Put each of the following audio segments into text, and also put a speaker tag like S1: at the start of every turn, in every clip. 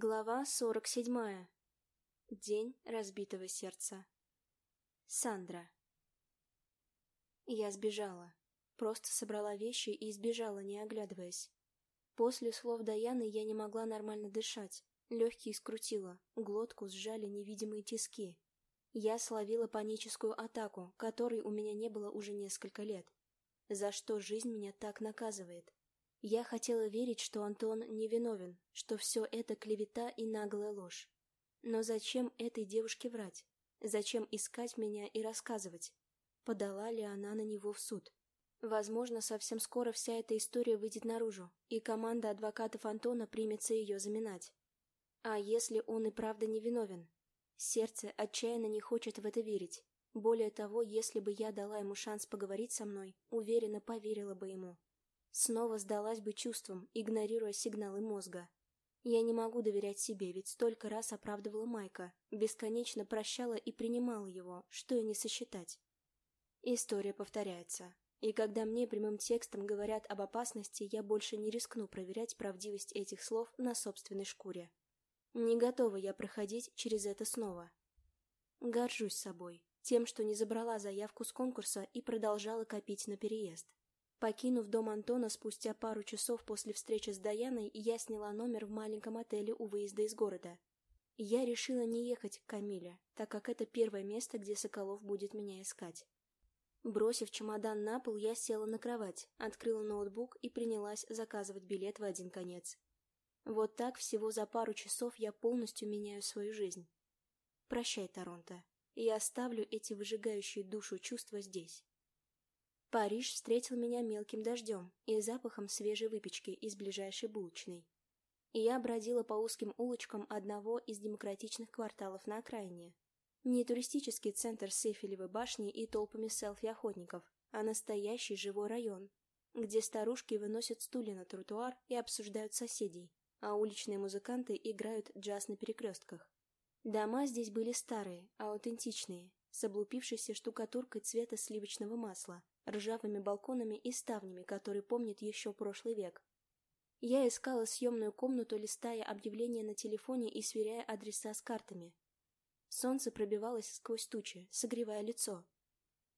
S1: Глава сорок седьмая. День разбитого сердца. Сандра. Я сбежала. Просто собрала вещи и сбежала, не оглядываясь. После слов Даяны я не могла нормально дышать. Легкие скрутило, глотку сжали невидимые тиски. Я словила паническую атаку, которой у меня не было уже несколько лет. За что жизнь меня так наказывает? Я хотела верить, что Антон невиновен, что все это клевета и наглая ложь. Но зачем этой девушке врать? Зачем искать меня и рассказывать? Подала ли она на него в суд? Возможно, совсем скоро вся эта история выйдет наружу, и команда адвокатов Антона примется ее заминать. А если он и правда невиновен? Сердце отчаянно не хочет в это верить. Более того, если бы я дала ему шанс поговорить со мной, уверенно поверила бы ему. Снова сдалась бы чувствам, игнорируя сигналы мозга. Я не могу доверять себе, ведь столько раз оправдывала Майка, бесконечно прощала и принимала его, что и не сосчитать. История повторяется. И когда мне прямым текстом говорят об опасности, я больше не рискну проверять правдивость этих слов на собственной шкуре. Не готова я проходить через это снова. Горжусь собой, тем, что не забрала заявку с конкурса и продолжала копить на переезд. Покинув дом Антона спустя пару часов после встречи с Даяной, я сняла номер в маленьком отеле у выезда из города. Я решила не ехать к Камиле, так как это первое место, где Соколов будет меня искать. Бросив чемодан на пол, я села на кровать, открыла ноутбук и принялась заказывать билет в один конец. Вот так всего за пару часов я полностью меняю свою жизнь. Прощай, Торонто. Я оставлю эти выжигающие душу чувства здесь. Париж встретил меня мелким дождем и запахом свежей выпечки из ближайшей булочной. И я бродила по узким улочкам одного из демократичных кварталов на окраине. Не туристический центр с Эйфелевой башней и толпами селфи-охотников, а настоящий живой район, где старушки выносят стулья на тротуар и обсуждают соседей, а уличные музыканты играют джаз на перекрестках. Дома здесь были старые, аутентичные, с облупившейся штукатуркой цвета сливочного масла, ржавыми балконами и ставнями, которые помнит еще прошлый век. Я искала съемную комнату, листая объявления на телефоне и сверяя адреса с картами. Солнце пробивалось сквозь тучи, согревая лицо.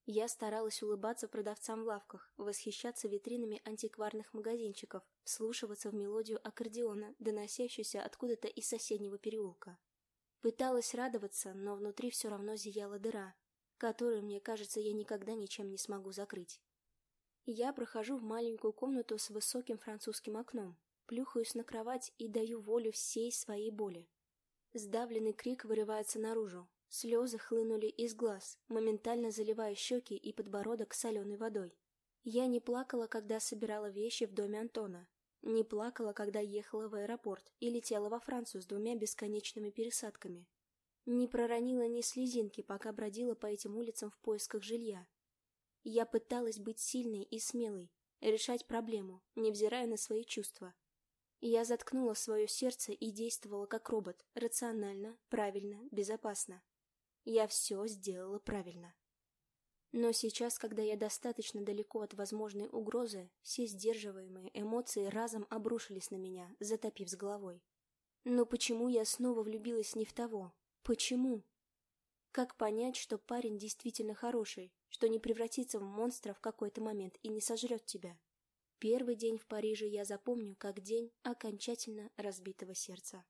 S1: Я старалась улыбаться продавцам в лавках, восхищаться витринами антикварных магазинчиков, вслушиваться в мелодию аккордеона, доносящуюся откуда-то из соседнего переулка. Пыталась радоваться, но внутри все равно зияла дыра, которую, мне кажется, я никогда ничем не смогу закрыть. Я прохожу в маленькую комнату с высоким французским окном, плюхаюсь на кровать и даю волю всей своей боли. Сдавленный крик вырывается наружу. Слезы хлынули из глаз, моментально заливая щеки и подбородок соленой водой. Я не плакала, когда собирала вещи в доме Антона. Не плакала, когда ехала в аэропорт и летела во Францию с двумя бесконечными пересадками. Не проронила ни слезинки, пока бродила по этим улицам в поисках жилья. Я пыталась быть сильной и смелой, решать проблему, невзирая на свои чувства. Я заткнула свое сердце и действовала как робот, рационально, правильно, безопасно. Я все сделала правильно. Но сейчас, когда я достаточно далеко от возможной угрозы, все сдерживаемые эмоции разом обрушились на меня, затопив с головой. Но почему я снова влюбилась не в того, Почему? Как понять, что парень действительно хороший, что не превратится в монстра в какой-то момент и не сожрет тебя? Первый день в Париже я запомню как день окончательно разбитого сердца.